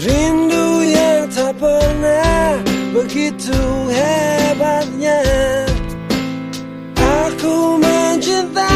Rindu yang tak pernah begitu hebatnya. Aku mencintai